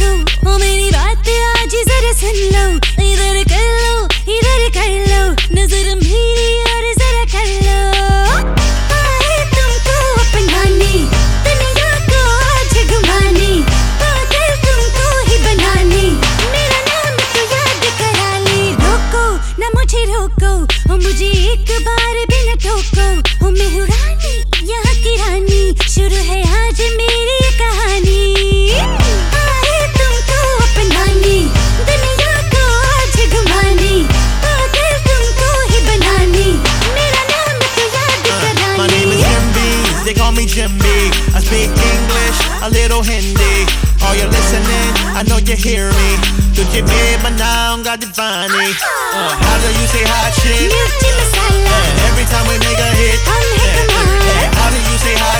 देखो मेरी बात आज जरा सुन लो। इधर कर लो, इधर कर लो। नज़र मेरी और जरा कर लो। मेरा तो याद करा ले। मुझे रोको। मुझे एक बार Speak English, a little Hindi. Are you listening? I know you hear me. तुझे मैं बनाऊंगा got divine. Uh, how do you say hot shit? Uh, every time we make a hit. Uh, uh, how do you say hot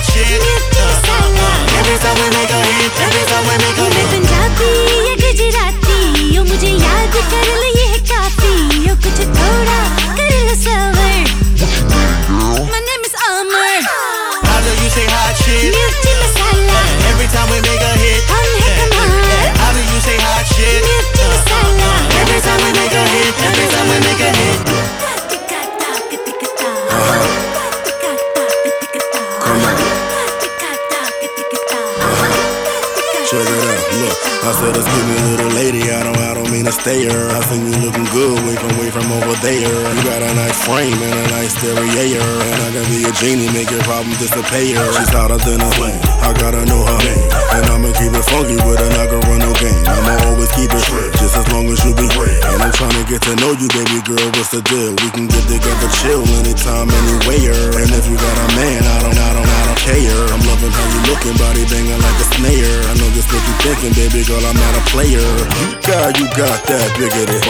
I said, excuse me, little lady. I don't, I don't mean to stay here. I seen you looking good, way from, way from over there. You got a nice frame and a nice stereo, and I can be a genie, make your problem disappear. She's hotter than a flame. I gotta know her name, and I'ma keep it funky with her, not gonna run no game. I'ma always keep it straight, just as long as you be great. And I'm trying to get to know you, baby girl. What's the deal? We can get together, chill anytime, anywhere. And if you got a man, I don't, I don't, I don't care. I'm loving how you looking, body banging like a snare. I know just what you thinking, baby girl, I'm not a player. You got, you got that bigoted.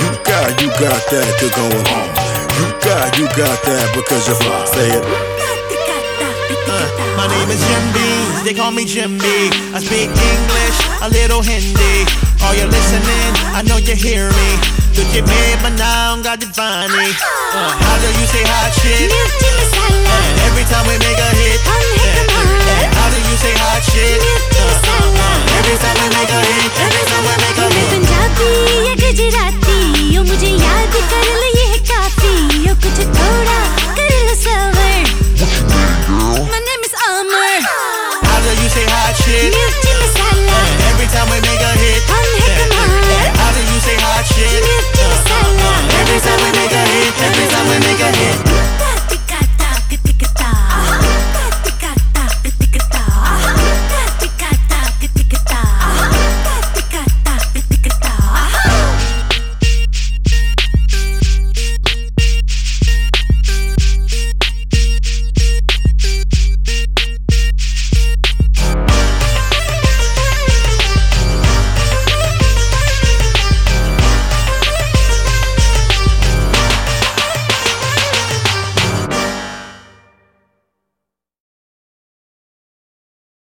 You got, you got that good going on. You got, you got that because you're fly. Say it. My name is Jim B. They call me Jim B. I speak English, a little Hindi. Are you listening? I know you hear me. you te me manang ga Uh, How do you say hot shit? And every time we make a hit, Because